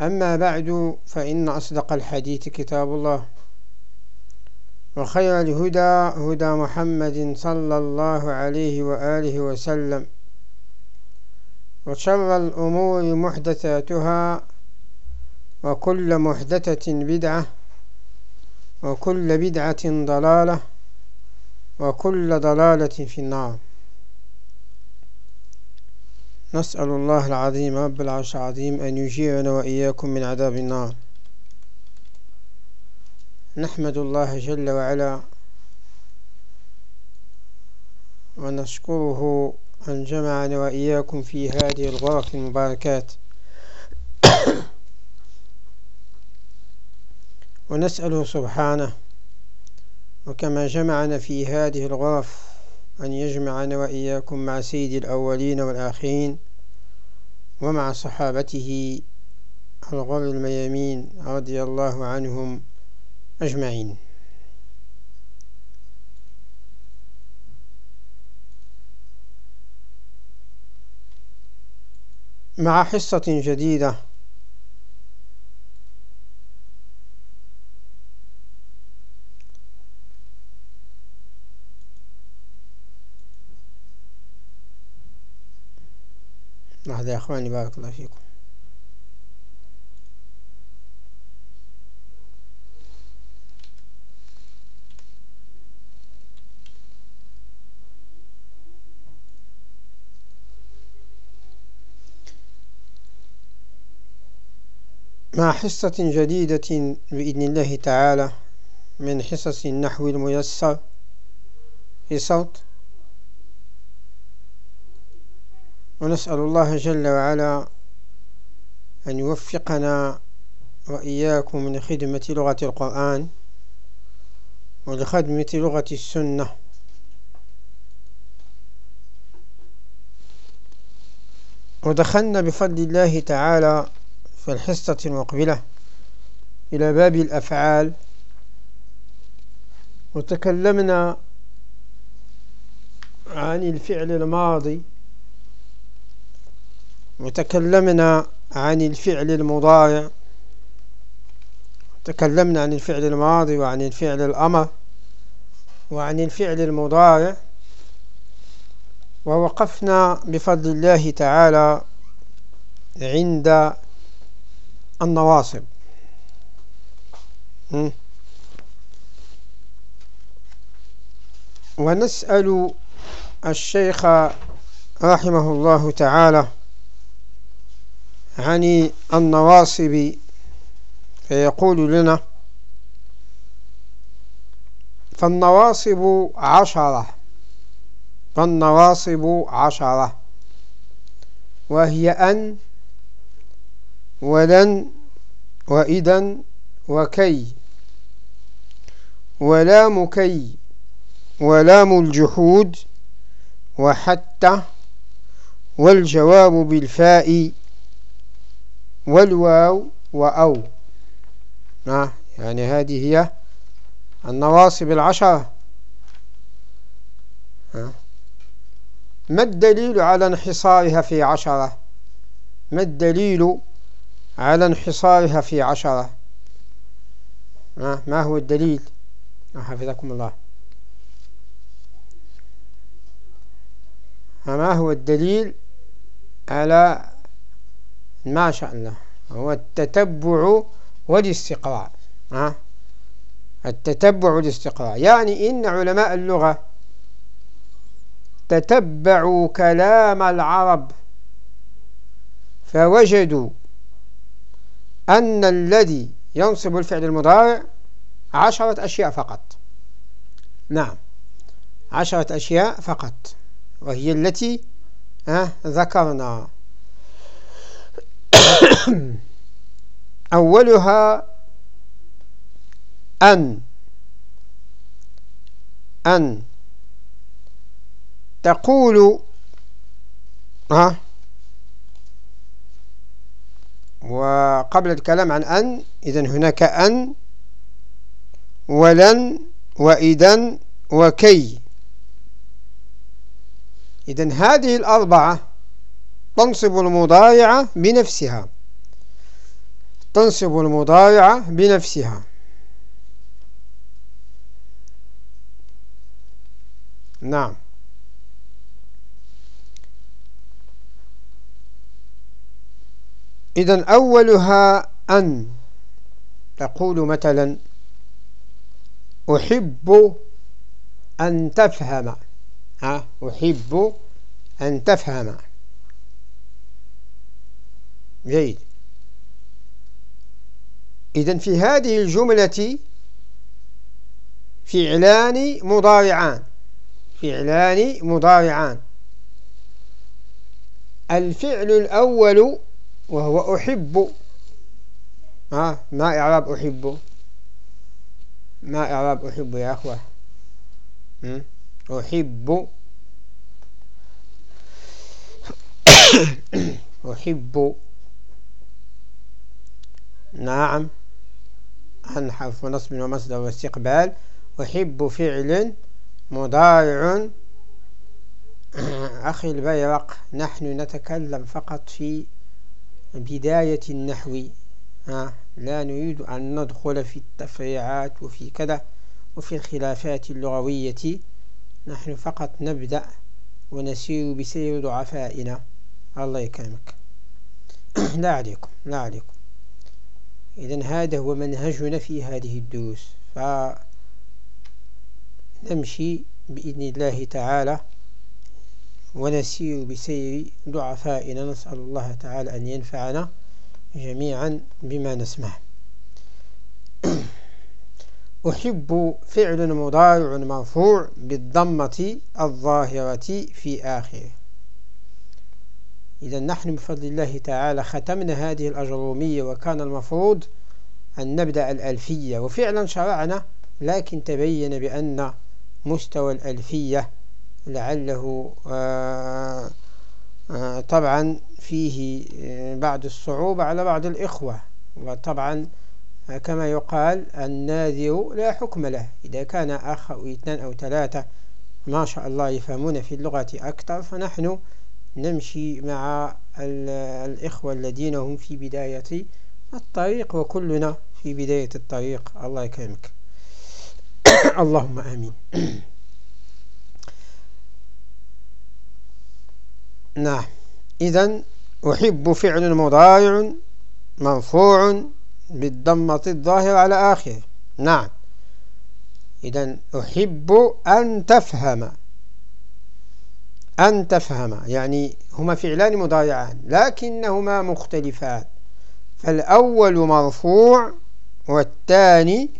أما بعد فإن أصدق الحديث كتاب الله وخير الهدى هدى محمد صلى الله عليه وآله وسلم وشر الأمور محدثاتها وكل محدثة بدعة وكل بدعة ضلالة وكل ضلالة في النار نسأل الله العظيم رب العرش العظيم أن يجيرنا وإياكم من عذاب النار. نحمد الله جل وعلا ونشكره أن جمعنا وإياكم في هذه الغرف المباركات. ونسأله سبحانه وكما جمعنا في هذه الغرف أن يجمعنا وإياكم مع سيد الأولين والآخرين ومع صحابته الغر الميامين رضي الله عنهم أجمعين. مع حصة جديدة لحظة يا أخواني بارك الله فيكم. مع حصة جديدة بإذن الله تعالى من حصص النحو الميسر في صوت ونسأل الله جل وعلا أن يوفقنا وإياكم من خدمة لغة القرآن ولخدمة لغة السنة. ودخلنا بفضل الله تعالى في الحصة المقبلة إلى باب الأفعال. وتكلمنا عن الفعل الماضي وتكلمنا عن الفعل المضارع تكلمنا عن الفعل الماضي وعن الفعل الأمر وعن الفعل المضارع ووقفنا بفضل الله تعالى عند النواصب. ونسأل الشيخ رحمه الله تعالى عن النواصب فيقول لنا فالنواصب عشرة فالنواصب عشرة وهي أن ولن وإذا وكي ولام كي ولام الجحود وحتى والجواب بالفاء والواو وأو. آه يعني هذه هي النواصب العشرة. ما الدليل على انحصارها في عشرة؟ ما الدليل على انحصارها في عشرة؟ ما هو الدليل؟ حفظكم الله. ما هو الدليل على ما شاء الله. هو التتبع والاستقراء. ها؟ التتبع والاستقراء. يعني إن علماء اللغة تتبعوا كلام العرب فوجدوا أن الذي ينصب الفعل المضارع عشرة أشياء فقط. نعم. عشرة أشياء فقط. وهي التي ذكرنا. أولها أن أن تقول ها؟ وقبل الكلام عن أن إذن هناك أن ولن وإذن وكي. إذن هذه الأربعة تنصب المضارعة بنفسها. تنصب المضارعة بنفسها. نعم. إذا أولها أن تقول مثلا أحب أن تفهم. ها؟ أحب أن تفهم. جيد. إذن في هذه الجملة فعلان مضارعان. فعلان مضارعان. الفعل الأول وهو أحب. ها ما إعراب أحب؟ ما إعراب أحب يا أخوة؟ أحب. أحب. نعم. عن حرف نصب ومصدر واستقبال. أحب فعل مضارع. أخي البيرق نحن نتكلم فقط في بداية النحو. لا نريد أن ندخل في التفريعات وفي كذا وفي الخلافات اللغوية. نحن فقط نبدأ ونسير بسير ضعفائنا. الله يكرمك. لا عليكم لا عليكم. إذن هذا هو منهجنا في هذه الدروس. فنمشي بإذن الله تعالى ونسير بسير ضعفائنا. نسأل الله تعالى أن ينفعنا جميعا بما نسمع. أحب فعل مضارع مرفوع بالضمة الظاهرة في آخره. إذا نحن بفضل الله تعالى ختمنا هذه الأجرومية وكان المفروض أن نبدأ الألفية وفعلا شرعنا لكن تبين بأن مستوى الألفية لعله آه، آه، طبعا فيه آه، بعض الصعوبة على بعض الإخوة. وطبعا كما يقال الناذر لا حكم له. إذا كان أخ أو اثنان أو ثلاثة ما شاء الله يفهمون في اللغة أكثر فنحن نمشي مع الإخوة الذين هم في بداية الطريق وكلنا في بداية الطريق. الله يكرمك. اللهم آمين. نعم. إذا أحب فعل مضارع مرفوع بالضمة الظاهرة على آخره. نعم. إذا أحب أن تفهم. أن تفهم يعني هما فعلان مضارعان لكنهما مختلفان فالأول مرفوع والثاني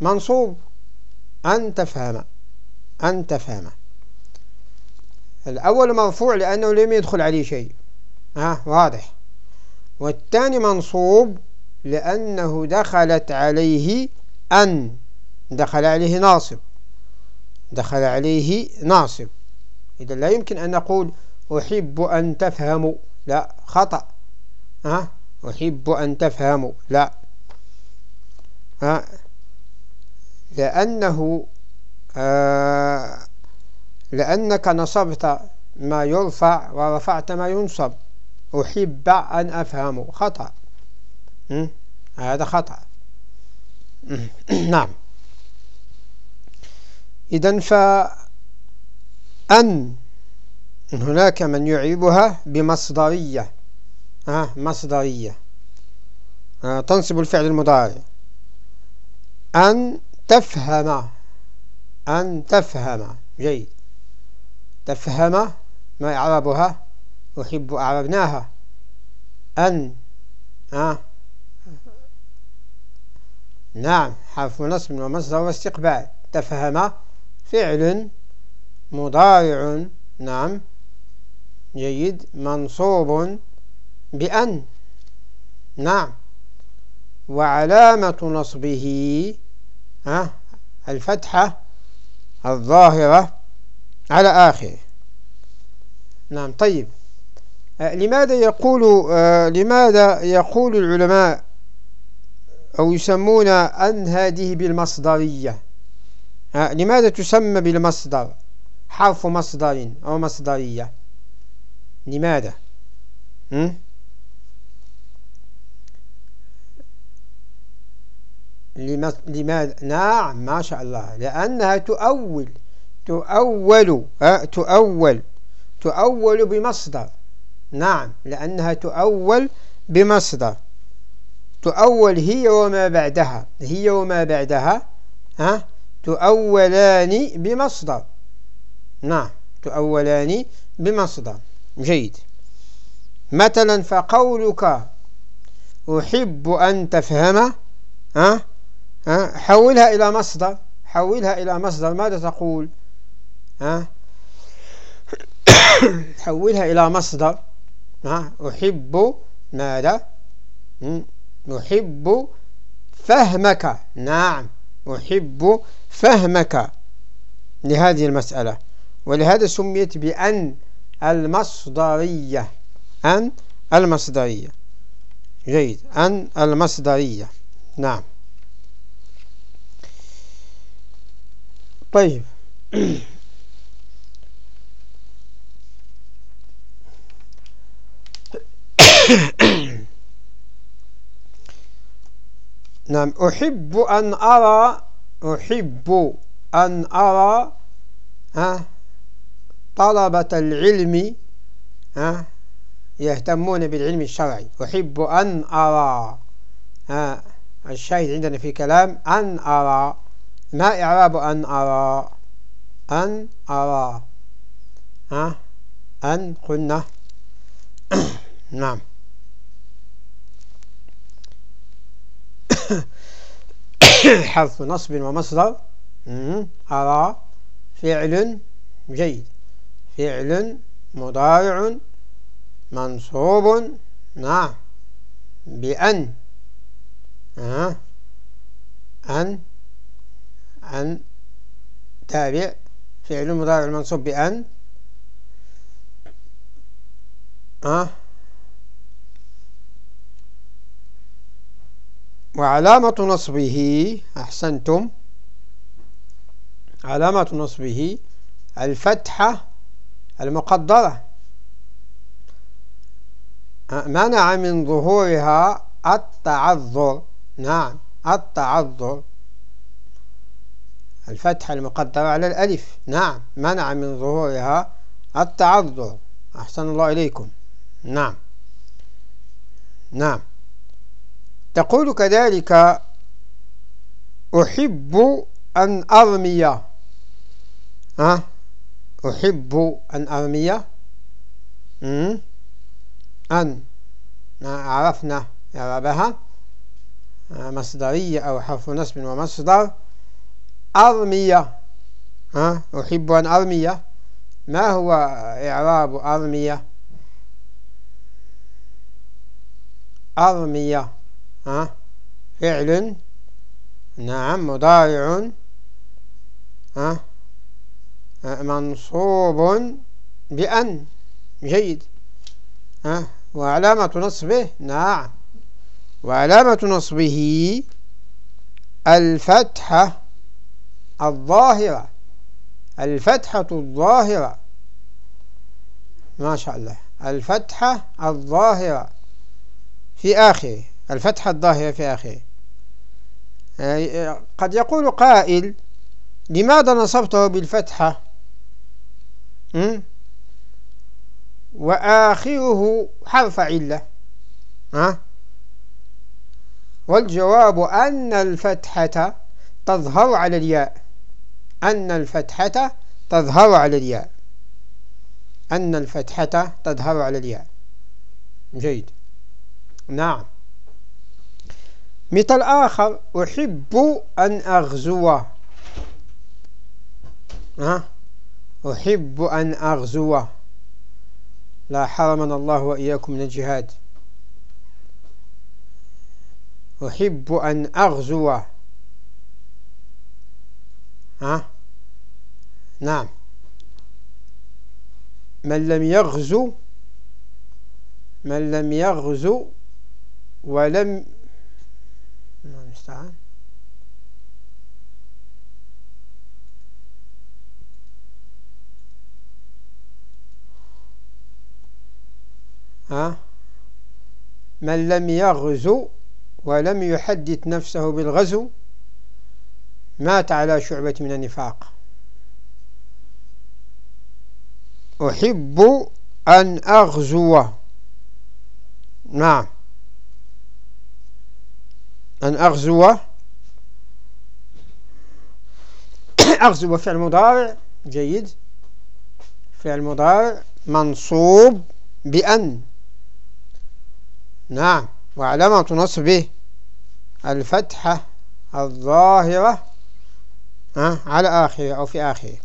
منصوب. أن تفهم أن تفهم الأول مرفوع لأنه لم يدخل عليه شيء. ها واضح. والثاني منصوب لأنه دخلت عليه أن. دخل عليه ناصب. دخل عليه ناصب. إذا لا يمكن أن نقول أحب أن تفهموا لا خطأ. ها؟ أحب أن تفهموا لا. ها؟ لأنه آه لأنك نصبت ما يرفع ورفعت ما ينصب. أحب أن أفهم خطأ. هذا خطأ. نعم. إذن فأن هناك من يعيبها بمصدرية. آه مصدرية. آه تنصب الفعل المضارع. أن تفهم. أن تفهم. جيد. تفهم ما إعرابها أحب أعربناها. أن. آه. نعم حرف نصب ومصدر واستقبال. تفهم فعل مضارع. نعم. جيد. منصوب بأن. نعم. وعلامة نصبه. ها؟ الفتحة الظاهرة على آخره. نعم. طيب. آه، لماذا يقول آه، لماذا يقول العلماء أو يسمون أن هذه بالمصدرية؟ آه، لماذا تسمى بالمصدر؟ حرف مصدر أو مصدرية. لماذا؟ لماذا؟ نعم ما شاء الله. لأنها تؤول تؤول تؤول تؤول بمصدر. نعم لأنها تؤول بمصدر. تؤول هي وما بعدها. هي وما بعدها ها تؤولان بمصدر. نعم. تؤولان بمصدر. جيد. مثلا فقولك أحب أن تفهم ها ها حولها إلى مصدر. حولها إلى مصدر. ماذا تقول؟ ها حولها إلى مصدر. ها أحب ماذا؟ أحب فهمك. نعم. أحب فهمك لهذه المسألة. ولهذا سميت بأن المصدرية أن المصدرية. جيد. أن المصدرية. نعم. طيب. نعم. أحب أن أرى أحب أن أرى ها؟ طلبة العلم يهتمون بالعلم الشرعي. أحب أن أرى الشاهد عندنا في كلام أن أرى ما إعراب أن أرى؟ أن أرى ها أن قلنا. نعم. حرف نصب ومصدر أرى فعل جيد. فعل مضارع منصوب نعم بأن. أه. أن. أن. تابع. فعل مضارع منصوب بأن. أه وعلامة نصبه أحسنتم. علامة نصبه الفتحة المقدرة. منع من ظهورها التعذر. نعم التعذر. الفتحة المقدرة على الألف. نعم منع من ظهورها التعذر. أحسن الله إليكم. نعم. نعم. تقول كذلك أحب أن أرمي. ها؟ أحب أن أرمي؟ أن. عرفنا إعرابها مصدرية أو حرف نصب ومصدر. أرمي أحب أن أرمي. ما هو إعراب أرمي أرمي فعل. نعم مضارع. ها؟ منصوب بأن جيد. ها وعلامة نصبه نعم. وعلامة نصبه الفتحة الظاهرة. الفتحة الظاهرة. ما شاء الله. الفتحة الظاهرة في آخره. الفتحة الظاهرة في آخره. قد يقول قائل لماذا نصبته بالفتحة؟ وآخره حرف علة. ها؟ والجواب أن الفتحة تظهر على الياء. أن الفتحة تظهر على الياء. أن الفتحة تظهر على الياء. جيد. نعم. مثل آخر أحب أن أغزو. ها؟ أحب أن أغزو. لا حرمنا الله وإياكم من الجهاد. أحب أن أغزو. ها؟ نعم. من لم يغزو من لم يغزو ولم نعم المستعان ها من لم يغزو ولم يحدث نفسه بالغزو مات على شعبة من النفاق. أحب أن أغزو. نعم. أن أغزو. أغزو فعل مضارع. جيد. فعل مضارع منصوب بأن. نعم. وعلامة نصبه الفتحة الظاهرة على آخره أو في آخره.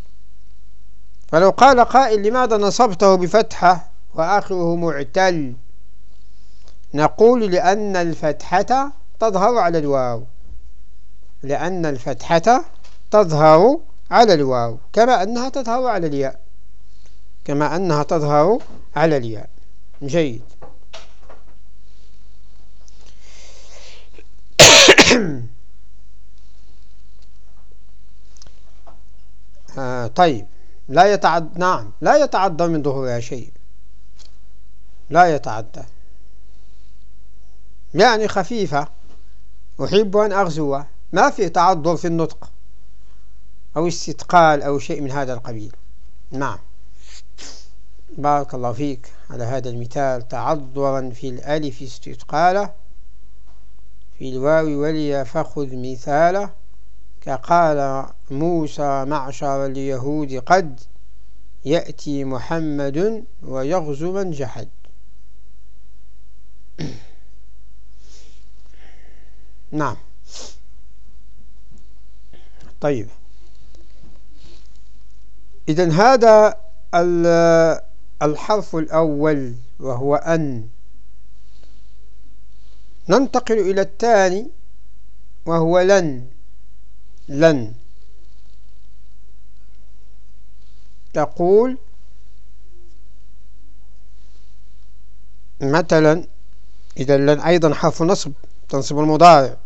فلو قال قائل لماذا نصبته بفتحة وآخره معتل؟ نقول لأن الفتحة تظهر على الواو. لأن الفتحة تظهر على الواو. كما أنها تظهر على الياء. كما أنها تظهر على الياء. جيد. آه طيب. لا يتعد نعم. لا يتعدى من ظهورها شيء. لا يتعدى. يعني خفيفة. أحب أن أغزو. ما في تعذر في النطق أو استثقال أو شيء من هذا القبيل. نعم. بارك الله فيك على هذا المثال. تعذرا في الألف استثقاله في الواو ولي فخذ مثاله كقال موسى معشر اليهود قد يأتي محمد ويغزو من جحد. نعم. طيب. إذا هذا الحرف الأول وهو أن. ننتقل إلى الثاني وهو لن. لن. تقول مثلا إذا لن أيضا حرف نصب تنصب المضارع.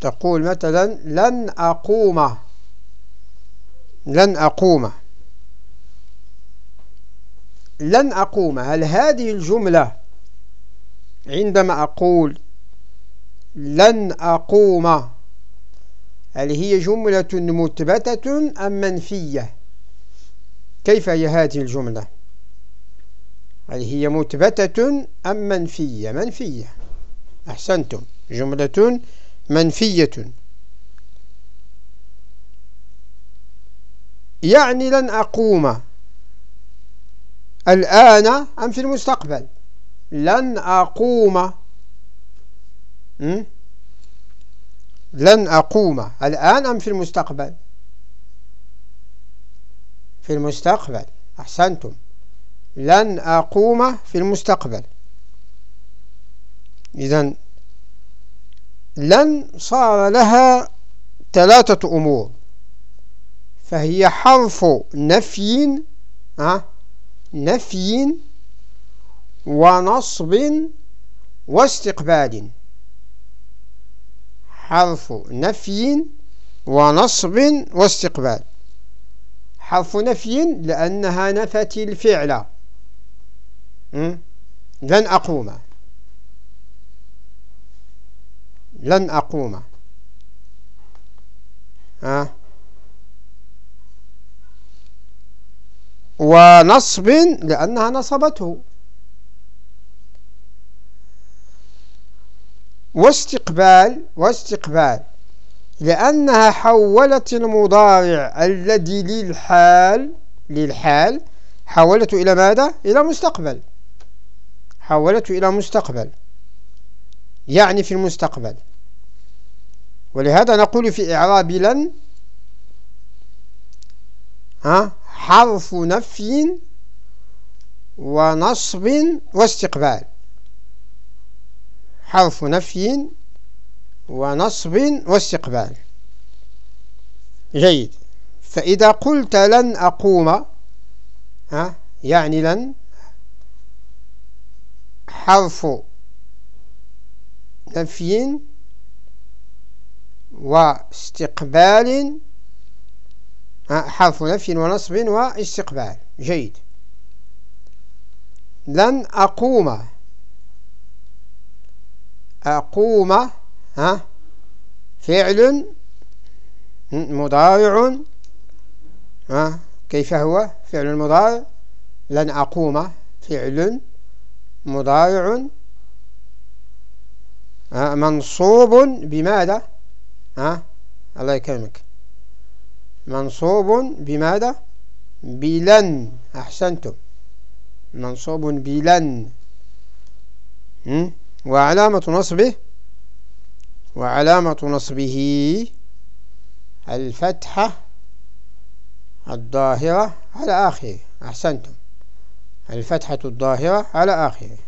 تقول مثلا لن أقوم. لن أقوم. لن أقوم. هل هذه الجملة عندما أقول لن أقوم هل هي جملة مثبتة أم منفية؟ كيف هي هذه الجملة؟ هل هي مثبتة أم منفية؟ منفية. أحسنتم. جملة منفية. يعني لن أقوم الآن أم في المستقبل؟ لن أقوم. لن أقوم. الآن أم في المستقبل؟ في المستقبل. أحسنتم. لن أقوم في المستقبل. إذا لن صار لها ثلاثة أمور. فهي حرف نفي نفي ونصب واستقبال. حرف نفي ونصب واستقبال. حرف نفي لأنها نفت الفعل. لن أقوم. لن أقوم. ونصب لأنها نصبته. واستقبال واستقبال. لأنها حولت المضارع الذي للحال للحال حولته إلى ماذا؟ إلى مستقبل. حولته إلى مستقبل. يعني في المستقبل. ولهذا نقول في إعراب لن ها حرف نفي ونصب واستقبال. حرف نفي ونصب واستقبال. جيد. فإذا قلت لن أقوم ها يعني لن حرف نفي واستقبال حرف نفي ونصب واستقبال. جيد. لن أقوم. أقوم ها فعل مضارع ها كيف هو؟ فعل المضارع لن أقوم فعل مضارع. منصوب بماذا؟ ها الله يكرمك. منصوب بماذا؟ بلن أحسنتم. منصوب بلن. وعلامة نصبه وعلامة نصبه الفتحة الظاهرة على آخره. أحسنتم. الفتحة الظاهرة على آخره.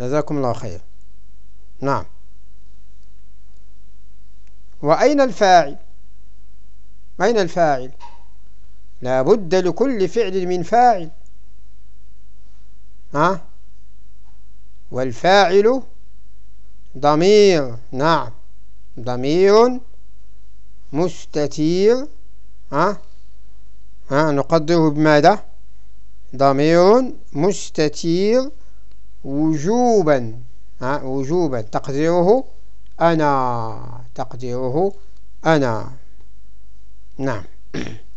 جزاكم الله خير. نعم. وأين الفاعل؟ أين الفاعل؟ لا بد لكل فعل من فاعل. ها؟ والفاعل ضمير. نعم. ضمير مستتير. ها؟ ها نقدره بماذا؟ ضمير مستتير وجوبا. ها وجوبا. تقديره أنا. تقديره أنا. نعم.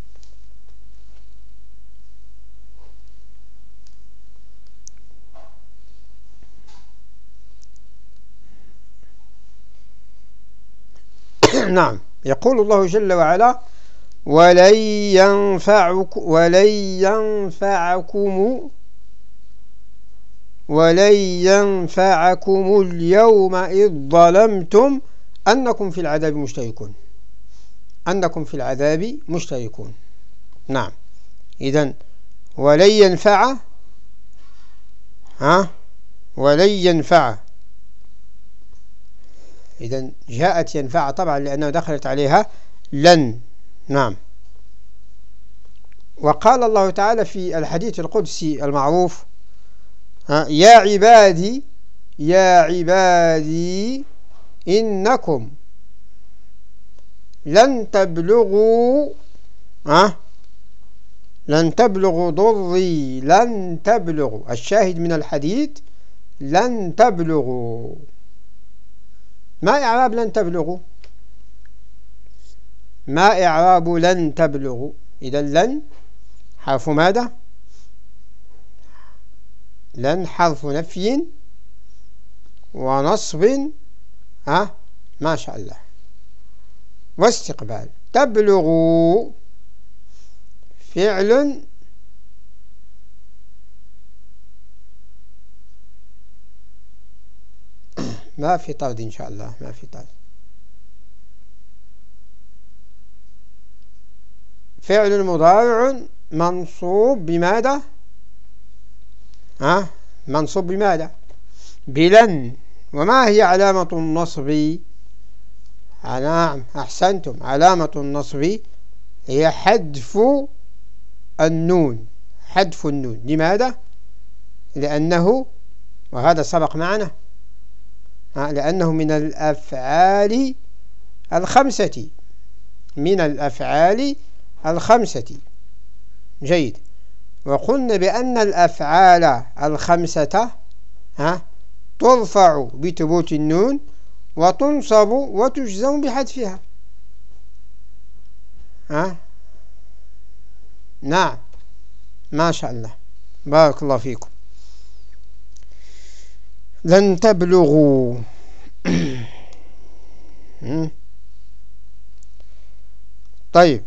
نعم. يقول الله جل وعلا ولن ينفعكم ولن ينفعكم ولن ينفعكم اليوم إذ ظلمتم أنكم في العذاب مشتركون. أنكم في العذاب مشتركون. نعم. إذن ولن ينفع ها؟ ولن ينفع إذا جاءت ينفع طبعا لأنه دخلت عليها لن. نعم. وقال الله تعالى في الحديث القدسي المعروف يا عبادي يا عبادي إنكم لن تبلغوا ها لن تبلغوا ضري لن تبلغوا. الشاهد من الحديث لن تبلغوا. ما إعراب لن تبلغوا. ما إعراب لن تبلغوا. إذا لن حرف ماذا؟ لن حرف نفي ونصب ها؟ ما شاء الله. واستقبال. تبلغوا. فعل ما في طرد إن شاء الله ما في طرد. فعل مضارع منصوب بماذا؟ ها؟ منصوب بماذا؟ بلن. وما هي علامة النصب؟ نعم أحسنتم. علامة النصب هي حذف النون. حذف النون. لماذا؟ لأنه وهذا سبق معنا. لأنه من الأفعال الخمسة من الأفعال الخمسة. جيد. وقلنا بأن الأفعال الخمسة ها ترفع بثبوت النون وتنصب وتجزم بحذفها. ها؟ نعم. ما شاء الله. بارك الله فيكم. لن تبلغوا. طيب.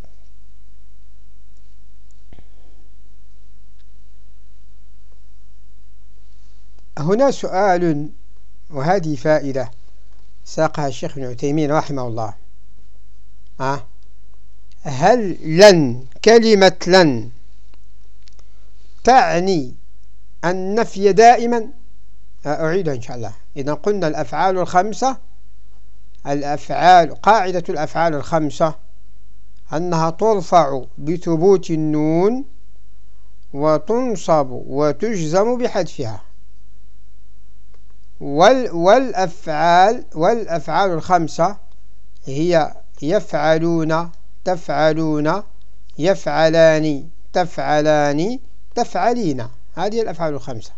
هنا سؤال وهذه فائدة ساقها الشيخ ابن عثيمين رحمه الله. أه؟ هل لن كلمة لن تعني النفي دائما؟ أعيدها إن شاء الله. إذا قلنا الأفعال الخمسة الأفعال قاعدة الأفعال الخمسة أنها ترفع بثبوت النون وتنصب وتجزم بحذفها. وال والأفعال والأفعال الخمسة هي يفعلون تفعلون يفعلان تفعلان تفعلين. هذه الأفعال الخمسة.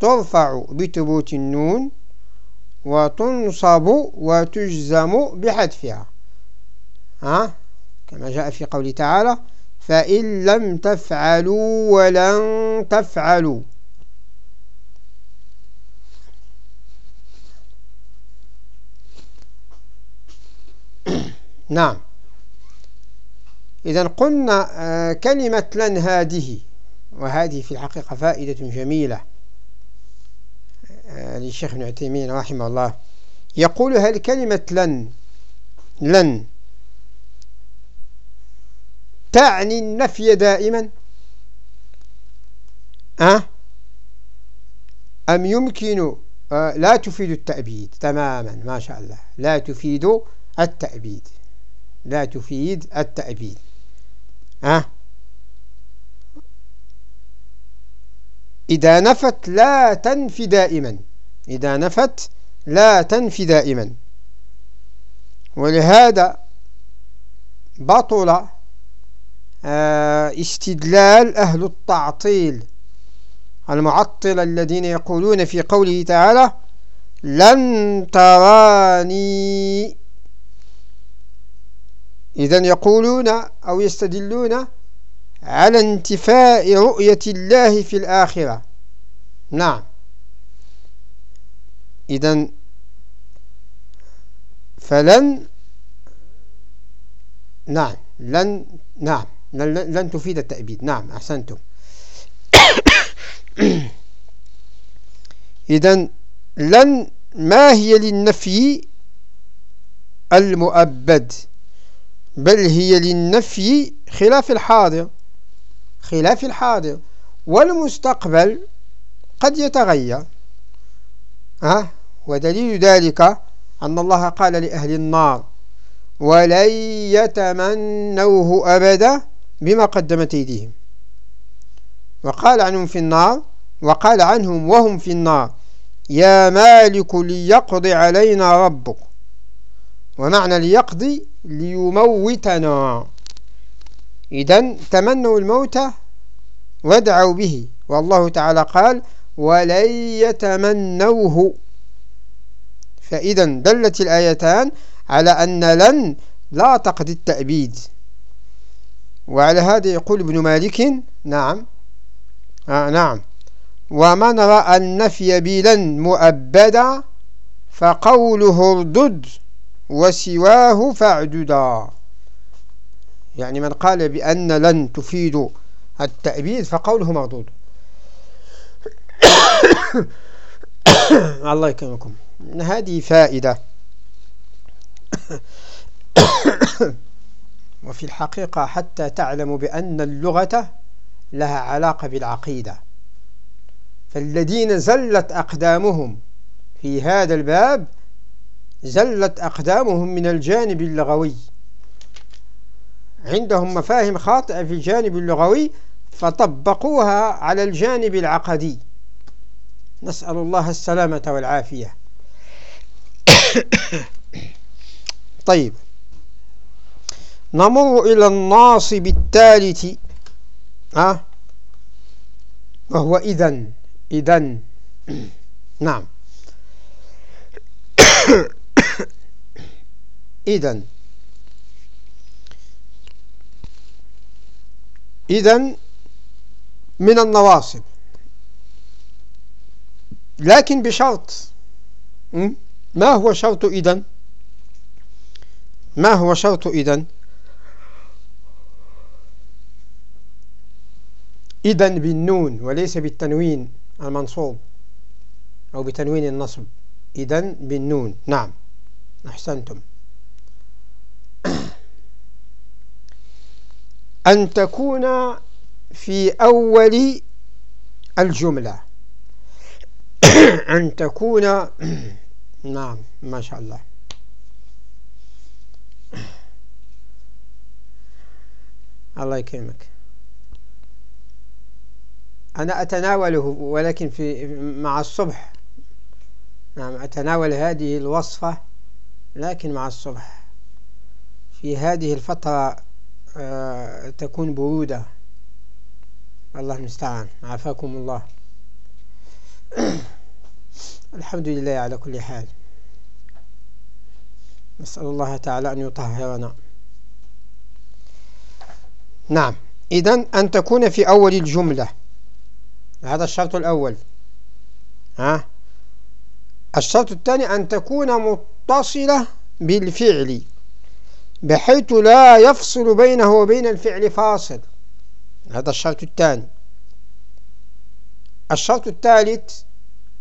ترفع بثبوت النون وتنصب وتجزم بحذفها. ها؟ كما جاء في قوله تعالى فإن لم تفعلوا ولن تفعلوا. نعم. إذا قلنا آه، كلمة لن هذه وهذه في الحقيقة فائدة جميلة. للشيخ ابن عثيمين رحمه الله. يقول هل كلمة لن لن تعني النفي دائما؟ أه؟ أم يمكن أه لا تفيد التأبيد؟ تماما ما شاء الله. لا تفيد التأبيد. لا تفيد التأبيد. أه؟ إذا نفت لا تنفي دائما. إذا نفت لا تنفي دائما. ولهذا بطل آه، استدلال أهل التعطيل المعطل الذين يقولون في قوله تعالى لن تراني إذا يقولون أو يستدلون على انتفاء رؤية الله في الآخرة. نعم. إذا فلن نعم لن نعم لن تفيد التأبيد. نعم أحسنتم. إذا لن ما هي للنفي المؤبد؟ بل هي للنفي خلاف الحاضر. خلاف الحاضر. والمستقبل قد يتغير. ها؟ ودليل ذلك أن الله قال لأهل النار ولن يتمنوه أبدا بما قدمت أيديهم. وقال عنهم في النار وقال عنهم وهم في النار يا مالك ليقضي علينا ربك. ومعنى ليقضي ليموتنا. إذا تمنوا الموت ودعوا به. والله تعالى قال ولن يتمنوه. فإذا دلت الآيتان على أن لن لا تقضي التأبيد. وعلى هذا يقول ابن مالك نعم. آه نعم. ومن رأى النفي بلن مؤبدا فقوله اردد وسواه فاعددا. يعني من قال بأن لن تفيد التأبيد فقوله مردود. الله يكرمكم. هذه فائدة. وفي الحقيقة حتى تعلموا بأن اللغة لها علاقة بالعقيدة. فالذين زلت أقدامهم في هذا الباب زلت أقدامهم من الجانب اللغوي. عندهم مفاهيم خاطئة في الجانب اللغوي فطبقوها على الجانب العقدي. نسأل الله السلامة والعافية. طيب. نمر إلى الناصب الثالث. ها؟ وهو إذن. إذن. نعم. إذن. إذن من النواصب. لكن بشرط ما هو شرط إذن؟ ما هو شرط إذن؟ إذن بالنون وليس بالتنوين المنصوب أو بتنوين النصب. إذن بالنون. نعم. أحسنتم. أن تكون في أول الجملة. أن تكون نعم ما شاء الله. الله يكرمك. أنا أتناوله ولكن في مع الصبح. نعم أتناول هذه الوصفة لكن مع الصبح. في هذه الفترة تكون برودة. الله المستعان. عافاكم الله. الحمد لله على كل حال. نسأل الله تعالى أن يطهرنا. نعم. إذن أن تكون في أول الجملة. هذا الشرط الأول. ها؟ الشرط الثاني أن تكون متصلة بالفعل. بحيث لا يفصل بينه وبين الفعل فاصل. هذا الشرط الثاني. الشرط الثالث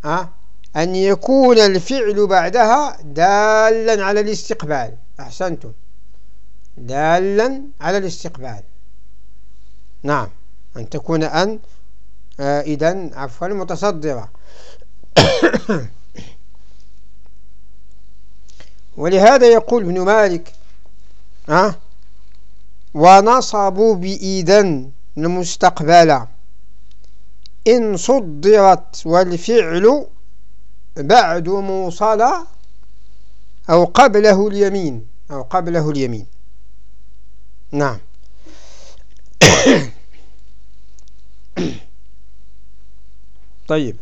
ها أن يكون الفعل بعدها دالا على الاستقبال. أحسنتم. دالا على الاستقبال. نعم. أن تكون أن آه إذن عفوا متصدرة. ولهذا يقول ابن مالك ها؟ ونصبوا بإذن المستقبل. إن صدرت والفعل بعد موصل أو قبله اليمين. أو قبله اليمين. نعم. طيب.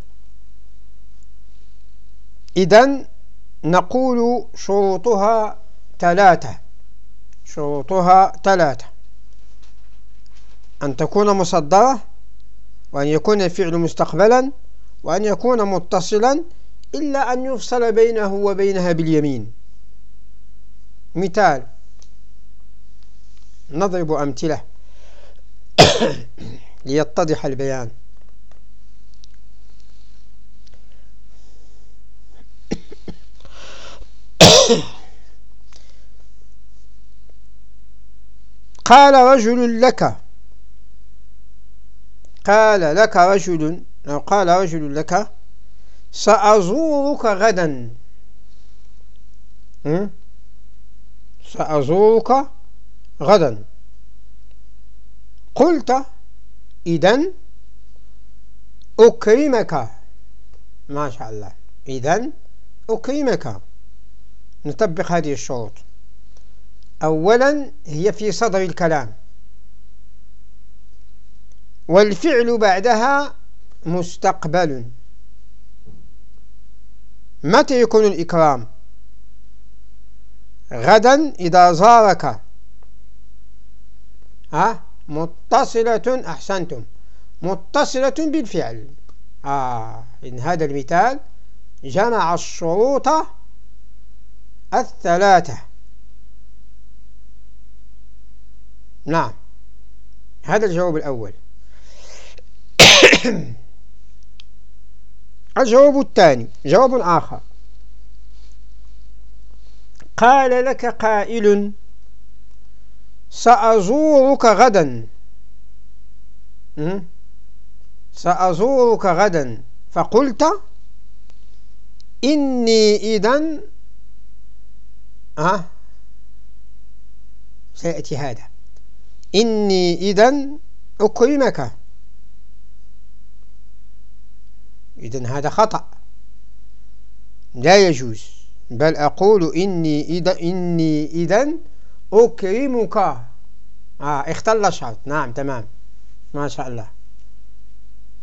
إذن نقول شروطها ثلاثة. شروطها ثلاثة. أن تكون مصدرة وأن يكون الفعل مستقبلا وأن يكون متصلا إلا أن يفصل بينه وبينها باليمين. مثال نضرب أمثلة. ليتضح البيان. قال رجل لك. قال لك رجل أو قال رجل لك سأزورك غدا. سأزورك غدا. قلت إذن أكرمك. ما شاء الله. إذن أكرمك. نطبق هذه الشروط. أولا هي في صدر الكلام. والفعل بعدها مستقبل. متى يكون الإكرام؟ غدا إذا زارك. ها متصلة أحسنتم. متصلة بالفعل. آه إن هذا المثال جمع الشروط الثلاثة. نعم. هذا الجواب الأول. الجواب الثاني جواب آخر. قال لك قائل سأزورك غدا. سأزورك غدا. فقلت إني إذن أه سيأتي هذا. إني إذن أكرمك. إذن هذا خطأ. لا يجوز. بل أقول إني إذا إني إذا أكرمك. آه اختل الشرط. نعم تمام. ما شاء الله.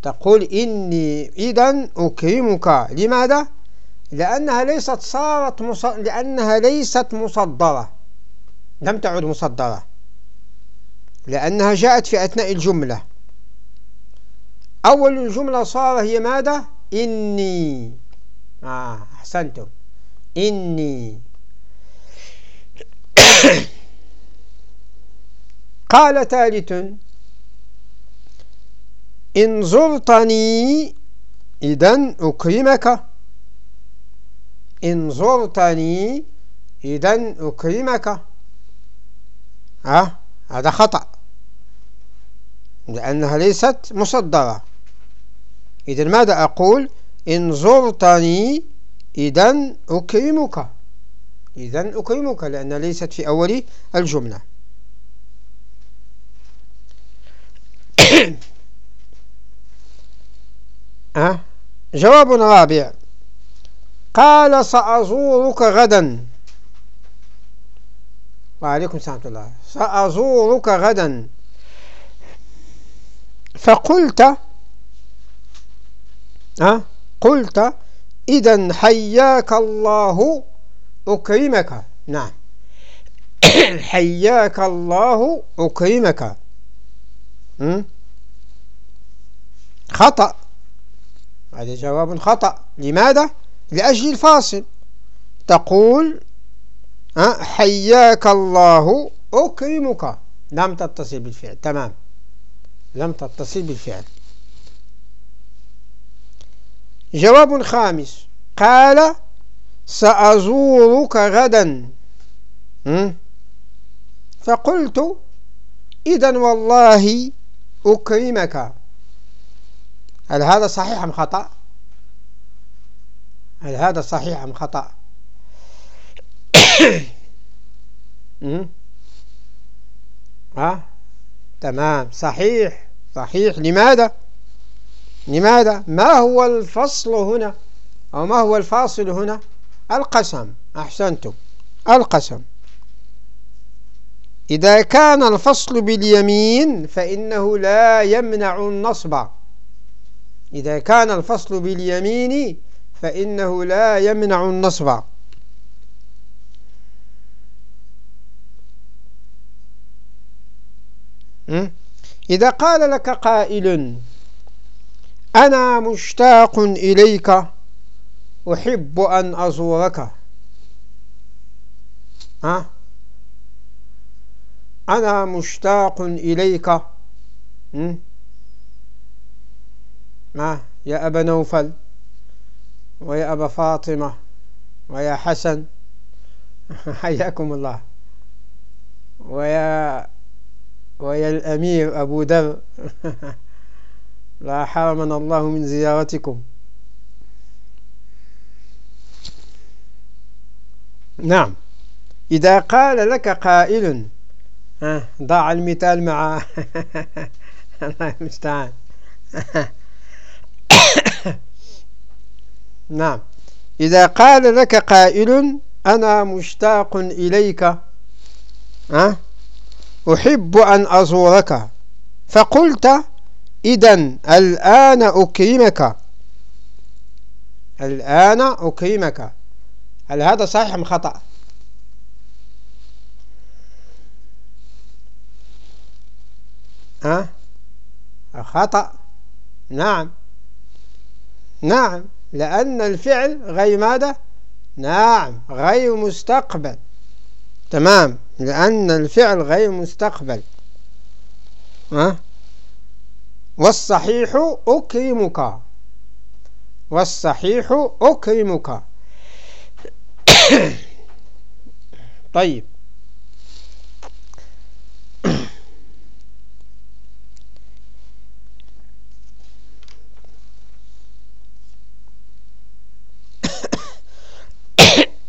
تقول إني إذا أكرمك. لماذا؟ لأنها ليست صارت مص... لأنها ليست مصدرة. لم تعد مصدرة. لأنها جاءت في أثناء الجملة. أول الجملة صار هي ماذا؟ إني. آه أحسنتم. إني. قال ثالث إن زرتني إذا أكرمك. إن زرتني إذا أكرمك. ها هذا خطأ. لأنها ليست مصدرة. إذا ماذا أقول؟ إن زرتني إذا أكرمك. إذا أكرمك لأنها ليست في أول الجملة. أه؟ جواب رابع. قال سأزورك غدا. وعليكم السلام الله. سأزورك غدا. فقلت أه؟ قلت إذا حياك الله أكرمك. نعم. حياك الله أكرمك. خطأ. هذا جواب خطأ. لماذا؟ لأجل الفاصل. تقول حياك الله أكرمك. لم تتصل بالفعل. تمام. لم تتصل بالفعل. جواب خامس. قال سأزورك غدا. فقلت إذا والله أكرمك. هل هذا صحيح أم خطأ؟ هل هذا صحيح أم خطأ؟ ها؟ تمام. صحيح. صحيح. لماذا؟ لماذا؟ ما هو الفصل هنا؟ أو ما هو الفاصل هنا؟ القسم. أحسنتم. القسم. إذا كان الفصل باليمين فإنه لا يمنع النصب. إذا كان الفصل باليمين فإنه لا يمنع النصب. إذا قال لك قائل أنا مشتاق إليك أحب أن أزورك. ها؟ أنا مشتاق إليك. ما يا أبا نوفل ويا أبا فاطمة ويا حسن. حياكم الله. ويا ويا الأمير أبو ذر. لا حرمنا الله من زيارتكم. نعم. إذا قال لك قائل ضاع المثال مع الله المستعان. نعم. إذا قال لك قائل أنا مشتاق إليك. أه؟ أحب أن أزورك. فقلت إذا الآن أكرمك الآن أكرمك هل هذا صحيح أم خطأ؟ ها؟ خطأ. نعم. نعم. لأن الفعل غير ماذا؟ نعم. غير مستقبل. تمام. لأن الفعل غير مستقبل. ها؟ والصحيح أكرمك. والصحيح أكرمك. طيب.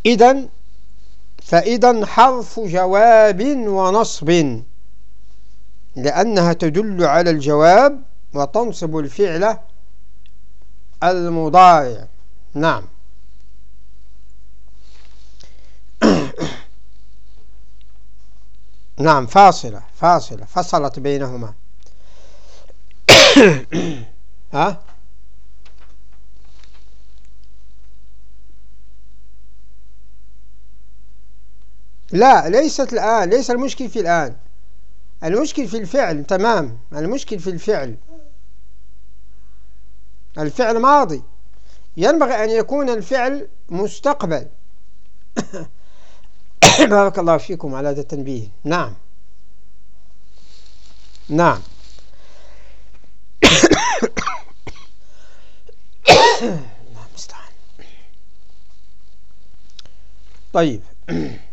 إذا فإذا حرف جواب ونصب. لأنها تدل على الجواب وتنصب الفعل المضارع. نعم. نعم فاصلة فاصلة فصلت بينهما. ها؟ لا ليست الآن ليس المشكل في الآن. المشكل في الفعل تمام. المشكل في الفعل. الفعل ماضي. ينبغي أن يكون الفعل مستقبل. بارك الله فيكم على هذا التنبيه. نعم. نعم. طيب.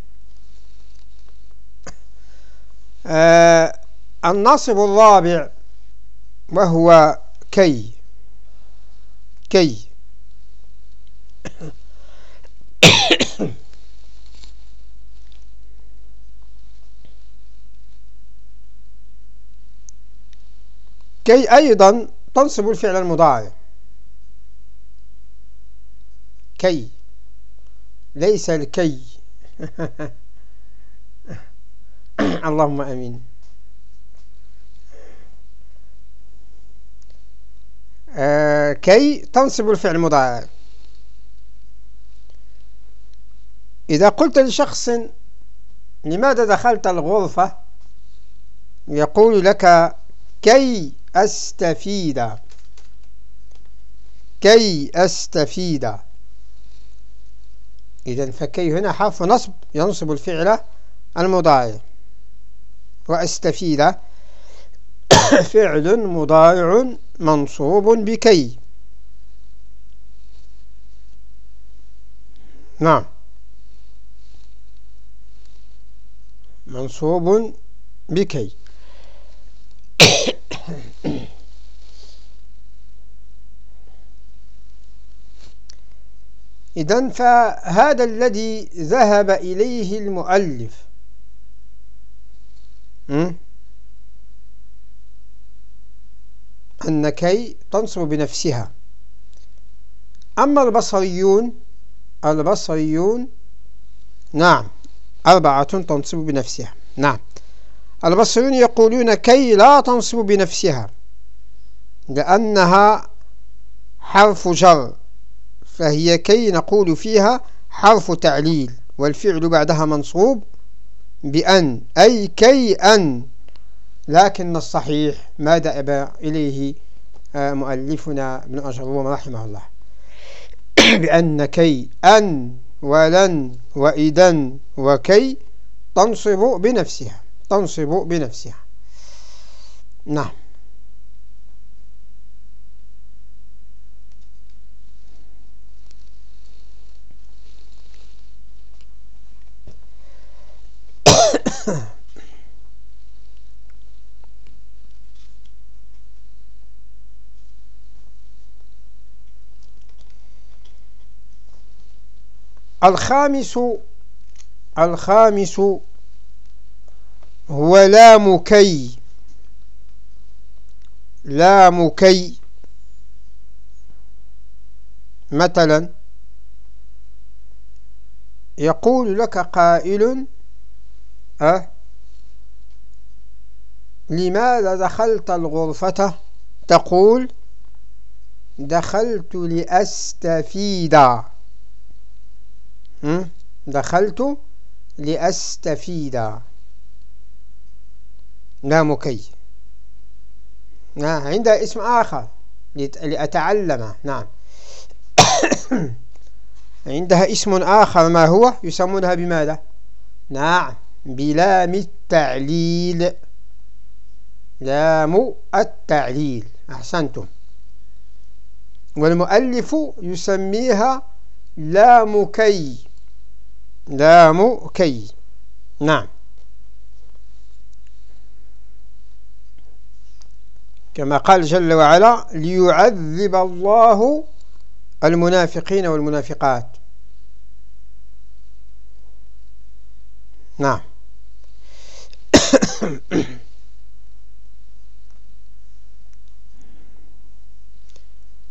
آه النصب الرابع وهو كي. كي. كي أيضا تنصب الفعل المضارع. كي. ليس الكي. اللهم أمين. آه كي تنصب الفعل المضارع إذا قلت لشخص لماذا دخلت الغرفة؟ يقول لك كي أستفيد. كي أستفيد. إذا فكي هنا حرف نصب ينصب الفعل المضارع. وأستفيد فعل مضارع منصوب بكي. نعم. منصوب بكي. إذا فهذا الذي ذهب إليه المؤلف أن كي تنصب بنفسها. أما البصريون البصريون نعم أربعة تنصب بنفسها. نعم. البصريون يقولون كي لا تنصب بنفسها لأنها حرف جر فهي كي نقول فيها حرف تعليل والفعل بعدها منصوب. بأن أي كي أن. لكن الصحيح ما دأب إليه آه، مؤلفنا ابن أجروم رحمه الله. بأن كي أن ولن وإذا وكي تنصب بنفسها. تنصب بنفسها. نعم. الخامس الخامس هو لام كي. لام كي. مثلا يقول لك قائل أه؟ لماذا دخلت الغرفة؟ تقول دخلت لأستفيد. دخلت لأستفيد. لا مكي. نعم عندها اسم آخر. لأتعلم. نعم. عندها اسم آخر ما هو؟ يسمونها بماذا؟ نعم. بلام التعليل. لام التعليل. أحسنتم. والمؤلف يسميها لام كي لام كي. نعم. كما قال جل وعلا ليعذب الله المنافقين والمنافقات. نعم.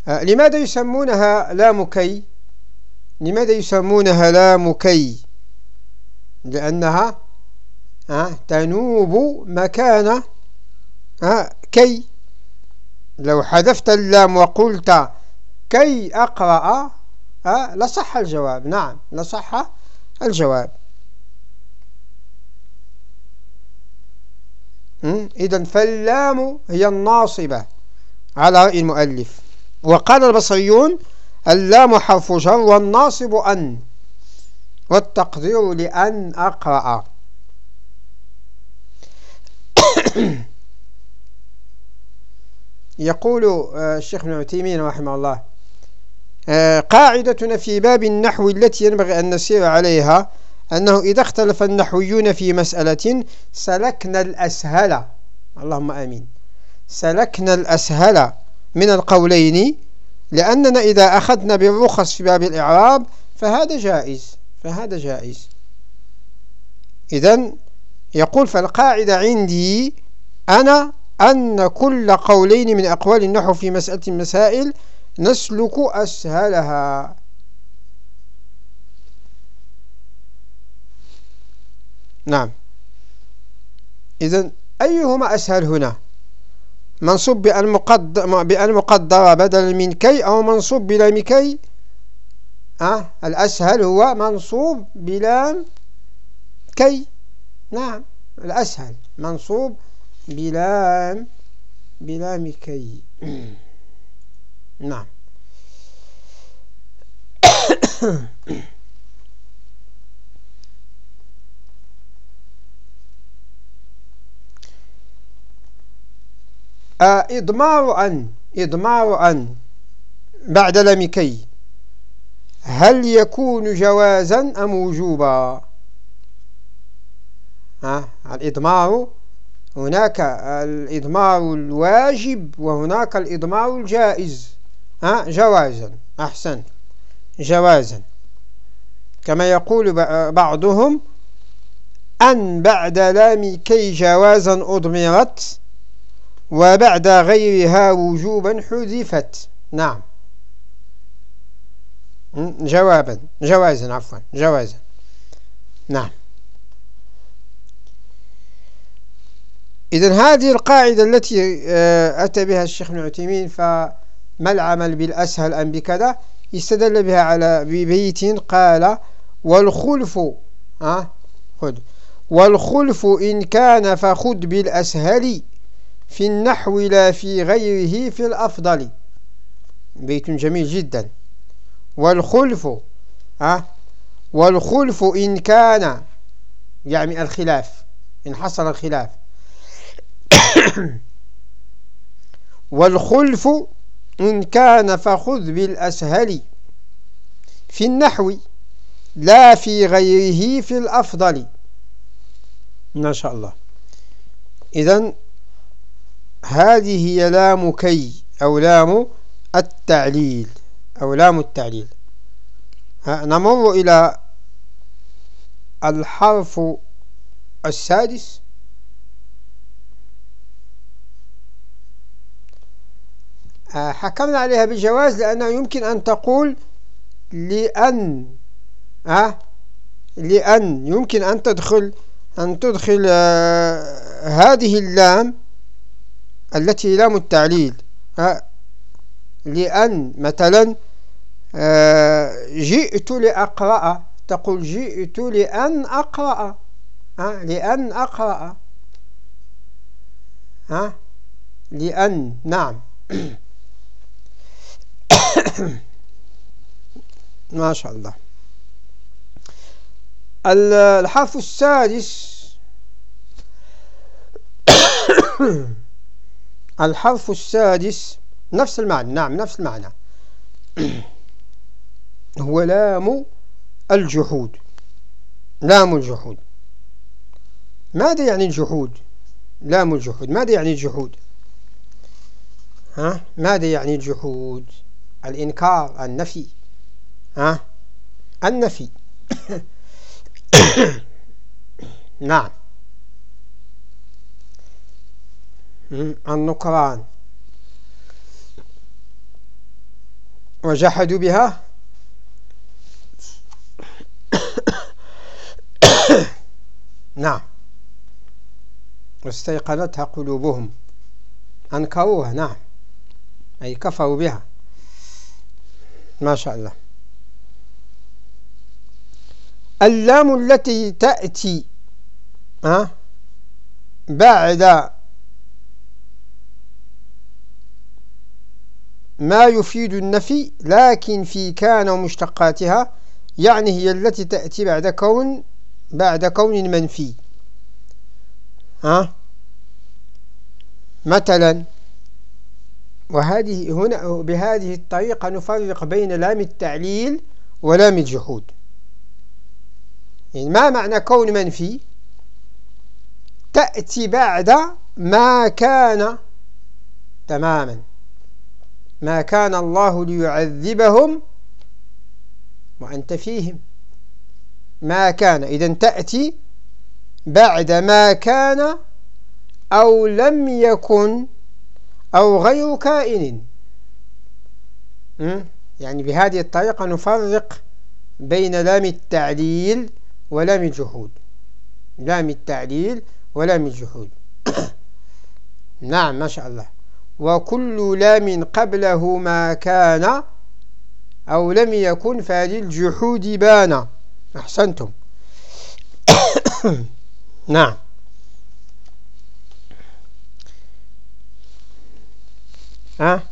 آه، لماذا يسمونها لام كي؟ لماذا يسمونها لام كي لأنها تنوب مكان كي. لو حذفت اللام وقلت كي أقرأ لصح الجواب. نعم لصح الجواب. إذا فاللام هي الناصبة على رأي المؤلف. وقال البصريون اللام حرف جر والناصب أن والتقدير لأن أقرأ. يقول آه، الشيخ ابن عثيمين رحمه الله آه، قاعدتنا في باب النحو التي ينبغي أن نسير عليها أنه إذا اختلف النحويون في مسألة سلكنا الأسهل. اللهم آمين. سلكنا الأسهل من القولين لأننا إذا أخذنا بالرخص في باب الإعراب فهذا جائز فهذا جائز. إذن يقول فالقاعدة عندي أنا أن كل قولين من أقوال النحو في مسألة المسائل نسلك أسهلها. نعم. إذن أيهما أسهل هنا؟ منصوب بأن مقدر, بأن مقدر بدل من كي أو منصوب بلا مكي أه؟ الأسهل هو منصوب بلا كي. نعم الأسهل. منصوب بلام بلام كي. نعم. إضمار أن إضمار أن بعد لم كي هل يكون جوازا أم وجوبا؟ ها الإضمار هناك الإضمار الواجب وهناك الإضمار الجائز. ها جوازا أحسن جوازا. كما يقول بعضهم أن بعد لام كي جوازا أضمرت وبعد غيرها وجوبا حذفت. نعم. جوابا. جوازا عفوا. جوازا. نعم. إذا هذه القاعدة التي آه، أتى بها الشيخ ابن عثيمين فما العمل بالأسهل أم بكذا؟ استدل بها على ببيت قال والخلف ها خذ. والخلف إن كان فخذ بالأسهل. في النحو لا في غيره في الأفضل. بيت جميل جدا. والخلف ها؟ والخلف إن كان يعني الخلاف إن حصل الخلاف. والخلف إن كان فخذ بالأسهل. في النحو لا في غيره في الأفضل. ما شاء الله. إذن هذه هي لام كي أو لام التعليل أو لام التعليل. نمر إلى الحرف السادس. آه، حكمنا عليها بالجواز لأنه يمكن أن تقول لأن. أه لأن. يمكن أن تدخل أن تدخل آه هذه اللام التي لام التعليل لأن مثلا آه جئت لأقرأ تقول جئت لأن أقرأ لأن أقرأ ها لأن نعم. ما شاء الله. الحرف السادس. الحرف السادس نفس المعنى. نعم نفس المعنى. هو لام الجحود. لام الجحود. ماذا يعني الجحود؟ لام الجحود. ماذا يعني الجحود؟ ها؟ ماذا يعني الجحود؟ الإنكار النفي. ها؟ النفي. نعم. النكران وجحدوا بها. نعم. واستيقنتها قلوبهم. أنكروها. نعم. أي كفروا بها. ما شاء الله. اللام التي تأتي ها بعد ما يفيد النفي لكن في كان ومشتقاتها يعني هي التي تأتي بعد كون بعد كون منفي. ها؟ مثلا وهذه هنا بهذه الطريقة نفرق بين لام التعليل ولام الجحود. يعني ما معنى كون منفي؟ تأتي بعد ما كان تماما. ما كان الله ليعذبهم وأنت فيهم. ما كان إذا تأتي بعد ما كان أو لم يكن أو غير كائن. يعني بهذه الطريقة نفرق بين لام التعليل ولام الجحود. لام التعليل ولام الجحود. نعم ما شاء الله. وكل لام قبله ما كان أو لم يكن فللجحود بان أحسنتم. نعم. ها؟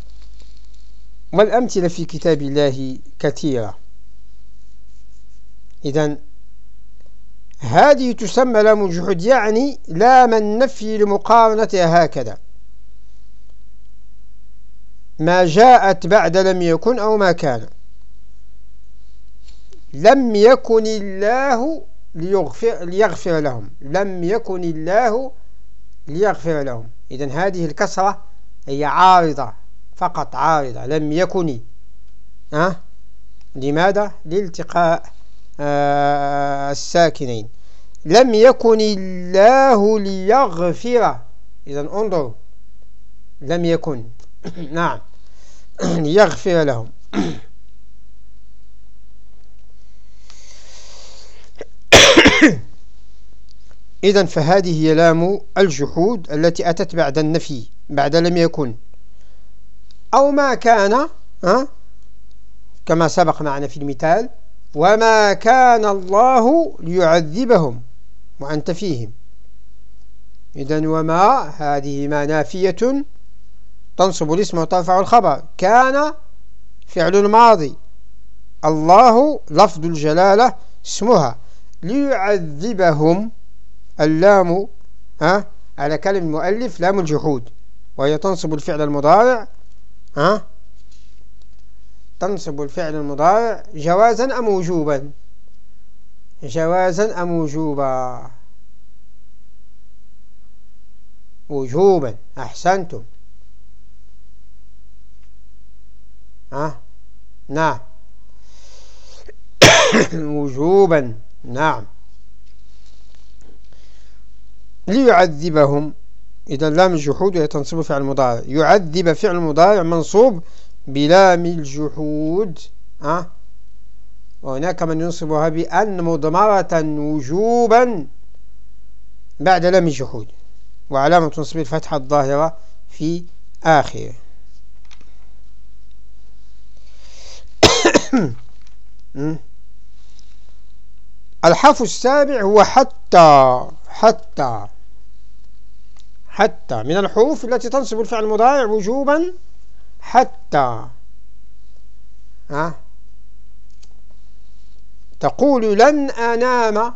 والأمثلة في كتاب الله كثيرة؟ إذا هذه تسمى لام الجحود يعني لام النفي لمقارنتها هكذا. ما جاءت بعد لم يكن أو ما كان. لم يكن الله ليغفر, ليغفر لهم. لم يكن الله ليغفر لهم. إذن هذه الكسرة هي عارضة فقط عارضة. لم يكن أه؟ لماذا؟ لالتقاء آه الساكنين. لم يكن الله ليغفر. إذا انظروا لم يكن. نعم. ليغفر لهم. إذا فهذه هي لام الجحود التي أتت بعد النفي بعد لم يكن. أو ما كان ها؟ كما سبق معنا في المثال وما كان الله ليعذبهم وأنت فيهم. إذا وما هذه ما نافية تنصب الاسم وترفع الخبر. كان فعل الماضي. الله لفظ الجلالة اسمها. ليعذبهم اللام ها على كلمة المؤلف لام الجحود. وهي تنصب الفعل المضارع ها تنصب الفعل المضارع جوازا أم وجوبا؟ جوازا أم وجوبا؟ وجوبا. أحسنتم. ها؟ نعم وجوبا. نعم. ليعذبهم. إذا لام الجحود وهي تنصب فعل المضارع يعذب فعل المضارع منصوب بلام الجحود. أه؟ وهناك من ينصبها بأن مضمرة وجوبا بعد لام الجحود. وعلامة نصب الفتحة الظاهرة في آخره. الحرف السابع هو حتى حتى حتى. من الحروف التي تنصب الفعل المضارع وجوبا حتى. ها؟ تقول لن أنام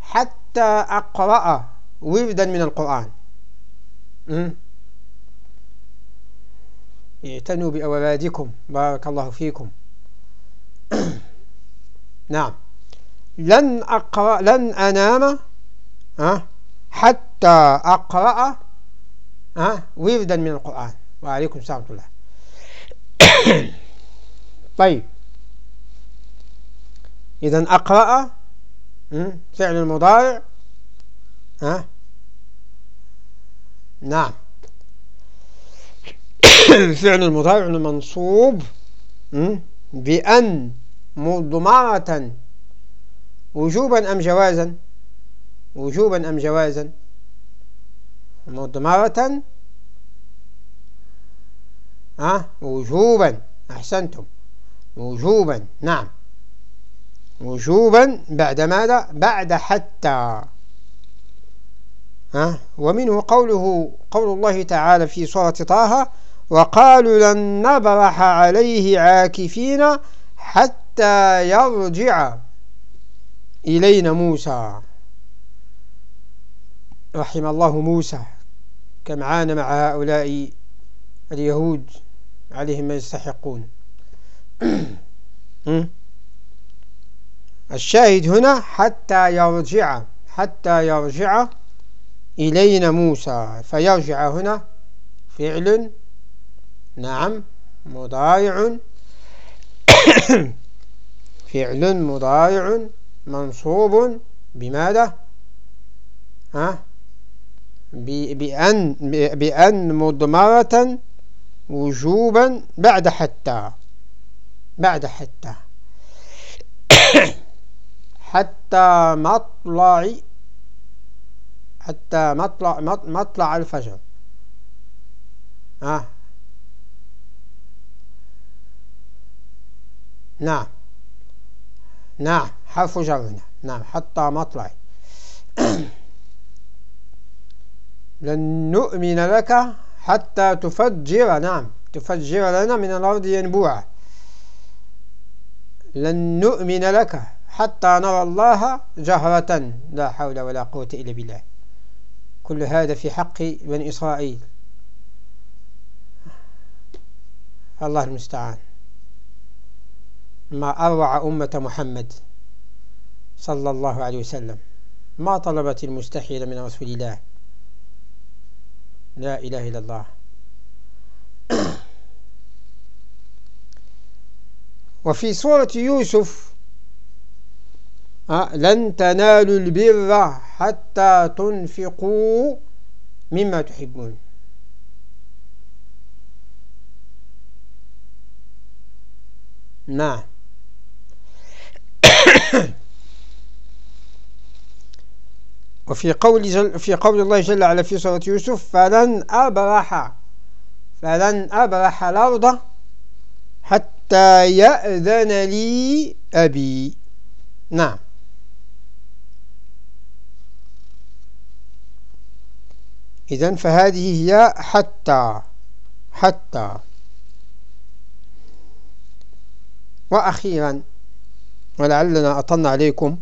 حتى أقرأ وردا من القرآن. اعتنوا بأولادكم. بارك الله فيكم. نعم. لن أقرأ لن أنام حتى أقرأ وردا من القرآن. وعليكم السلام الله. طيب. إذا أقرأ فعل المضارع ها. نعم. فعل المضارع المنصوب بأن مضمرة وجوبا أم جوازا؟ وجوبا أم جوازا؟ مضمرة أه وجوبا. أحسنتم. وجوبا. نعم. وجوبا بعد ماذا؟ بعد حتى. ها ومنه قوله قول الله تعالى في سورة طه وقالوا لن نبرح عليه عاكفين حتى يرجع إلينا موسى. رحم الله موسى كم عانى مع هؤلاء اليهود عليهم ما يستحقون. الشاهد هنا حتى يرجع حتى يرجع إلينا موسى. فيرجع هنا فعل نعم مضارع. فعل مضارع منصوب بماذا؟ ها؟ بأن, بأن مضمرة وجوبا بعد حتى بعد حتى. حتى مطلع حتى مطلع مطلع الفجر. ها؟ نعم. نعم حرف جر نعم حتى مطلع. لن نؤمن لك حتى تفجر. نعم تفجر لنا من الأرض ينبوعا. لن نؤمن لك حتى نرى الله جهرة. لا حول ولا قوة إلا بالله. كل هذا في حق بني إسرائيل. الله المستعان. ما أروع أمة محمد صلى الله عليه وسلم. ما طلبت المستحيل من رسول الله. لا إله إلا الله. وفي سورة يوسف لن تنالوا البر حتى تنفقوا مما تحبون. نعم وفي قول جل في قول الله جل وعلا في سورة يوسف فلن أبرح فلن أبرح الأرض حتى يأذن لي أبي. نعم. إذن فهذه هي حتى حتى. وأخيرا ولعلنا أطلنا عليكم.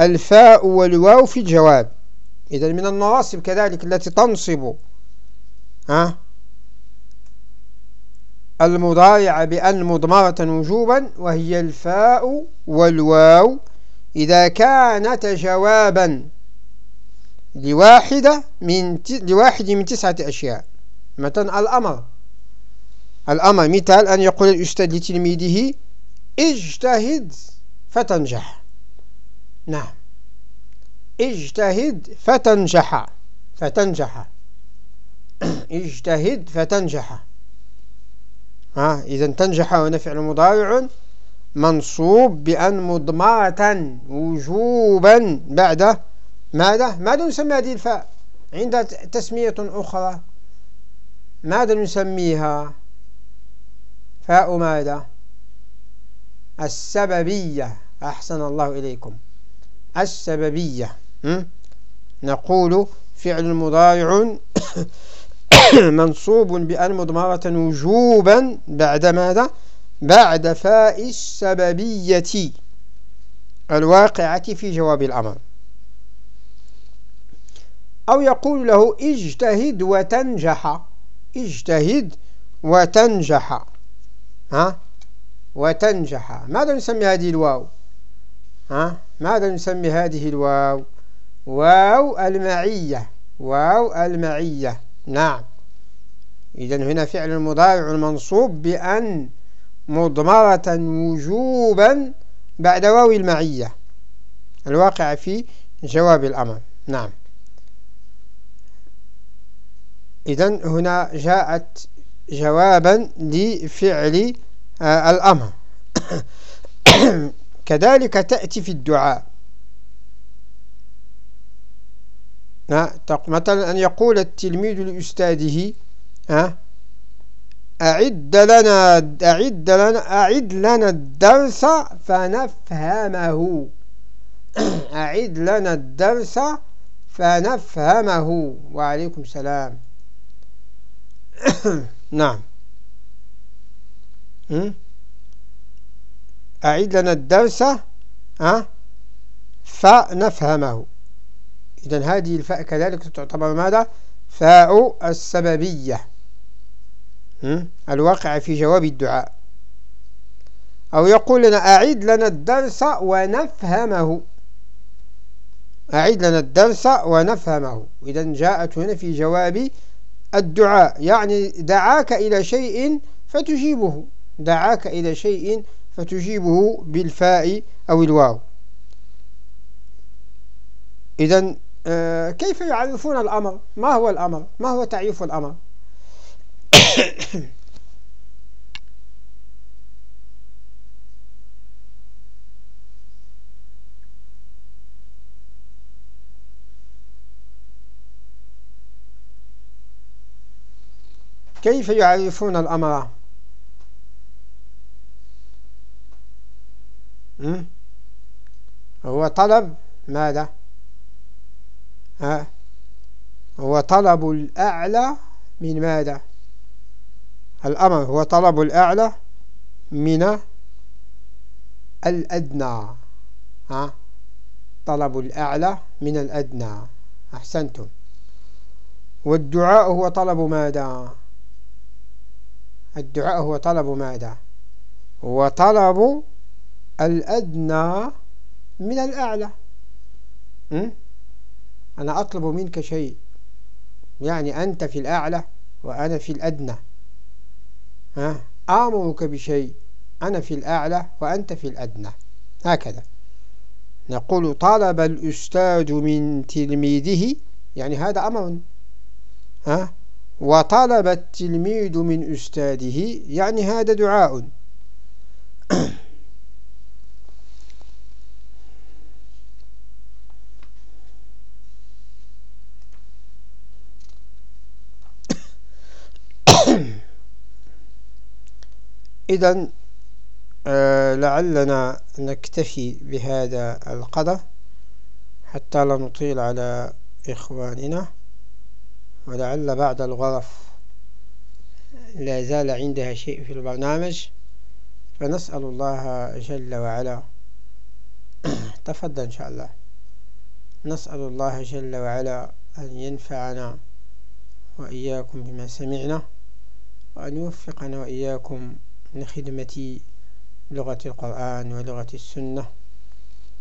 الفاء والواو في الجواب. إذا من النواصب كذلك التي تنصب ها؟ المضارع بأن مضمرة وجوبا وهي الفاء والواو. إذا كانت جوابا لواحدة من لواحد من تسعة أشياء. مثلا الأمر. الأمر مثال أن يقول الأستاذ لتلميذه اجتهد فتنجح. نعم. اجتهد فتنجح. فتنجح. اجتهد فتنجح. ها إذا تنجح هنا فعل مضارع منصوب بأن مضمرة وجوبا بعد ماذا؟ ماذا نسمي هذه الفاء؟ عند تسمية أخرى. ماذا نسميها؟ فاء ماذا؟ السببية أحسن الله إليكم. السببية نقول فعل مضارع منصوب بأن مضمرة وجوبا بعد ماذا؟ بعد فاء السببية الواقعة في جواب الأمر. أو يقول له اجتهد وتنجح. اجتهد وتنجح. ها؟ وتنجح. ماذا نسمي هذه الواو؟ ها؟ ماذا نسمي هذه الواو؟ واو المعية. واو المعية. نعم. إذن هنا فعل مضارع منصوب بأن مضمرة وجوبا بعد واو المعية. الواقع في جواب الأمر. نعم. إذن هنا جاءت جوابا لفعل الأمر. كذلك تأتي في الدعاء. مثلا أن يقول التلميذ لأستاذه أعد لنا أعد لنا أعد لنا الدرس فنفهمه. أعد لنا الدرس فنفهمه. وعليكم السلام. نعم. أعد لنا الدرس ها؟ فنفهمه. إذا هذه الفاء كذلك تعتبر ماذا؟ فاء السببية الواقع في جواب الدعاء. أو يقول لنا أعيد لنا الدرس ونفهمه. أعيد لنا الدرس ونفهمه. إذا جاءت هنا في جواب الدعاء. يعني دعاك إلى شيء فتجيبه. دعاك إلى شيء فتجيبه بالفاء أو الواو. إذا آه، كيف يعرفون الأمر؟ ما هو الأمر؟ ما هو تعريف الأمر؟ كيف يعرفون الأمر؟ هو طلب ماذا؟ ها؟ هو طلب الأعلى من ماذا؟ الأمر هو طلب الأعلى من الأدنى. ها؟ طلب الأعلى من الأدنى. أحسنتم. والدعاء هو طلب ماذا؟ الدعاء هو طلب ماذا؟ هو طلب الأدنى من الأعلى. م? أنا أطلب منك شيء. يعني أنت في الأعلى وأنا في الأدنى. ها؟ آمرك بشيء. أنا في الأعلى وأنت في الأدنى. هكذا. نقول طلب الأستاذ من تلميذه يعني هذا أمر. ها؟ وطلب التلميذ من أستاذه يعني هذا دعاء. إذا آه لعلنا نكتفي بهذا القدر حتى لا نطيل على إخواننا ولعل بعض الغرف لا زال عندها شيء في البرنامج. فنسأل الله جل وعلا. تفضل إن شاء الله. نسأل الله جل وعلا أن ينفعنا وإياكم بما سمعنا وأن يوفقنا وإياكم لخدمة لغة القرآن ولغة السنة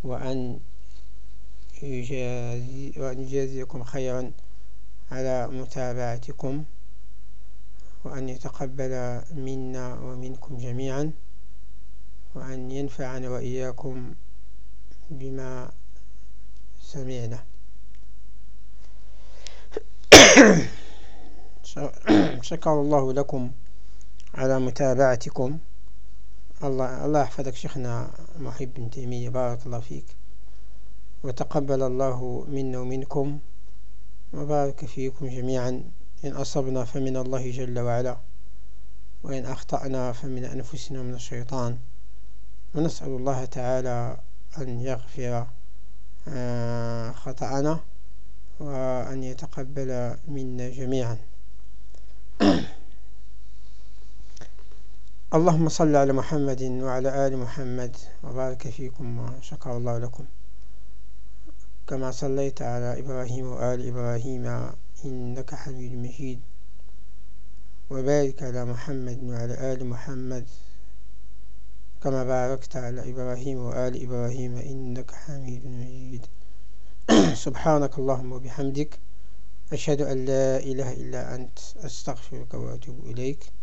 وأن وأن يجازيكم خيرا على متابعتكم وأن يتقبل منا ومنكم جميعا وأن ينفعنا وإياكم بما سمعنا. شكر الله لكم. على متابعتكم. الله الله يحفظك شيخنا محب بن تيمية. بارك الله فيك. وتقبل الله منا ومنكم وبارك فيكم جميعا. إن أصبنا فمن الله جل وعلا. وإن أخطأنا فمن أنفسنا من الشيطان. ونسأل الله تعالى أن يغفر آه، خطأنا وأن يتقبل منا جميعا. اللهم صل على محمد وعلى آل محمد وبارك فيكم وشكر الله لكم. كما صليت على إبراهيم وآل إبراهيم إنك حميد مجيد. وبارك على محمد وعلى آل محمد كما باركت على إبراهيم وآل إبراهيم إنك حميد مجيد. سبحانك اللهم وبحمدك. أشهد أن لا إله إلا أنت. أستغفرك وأتوب إليك.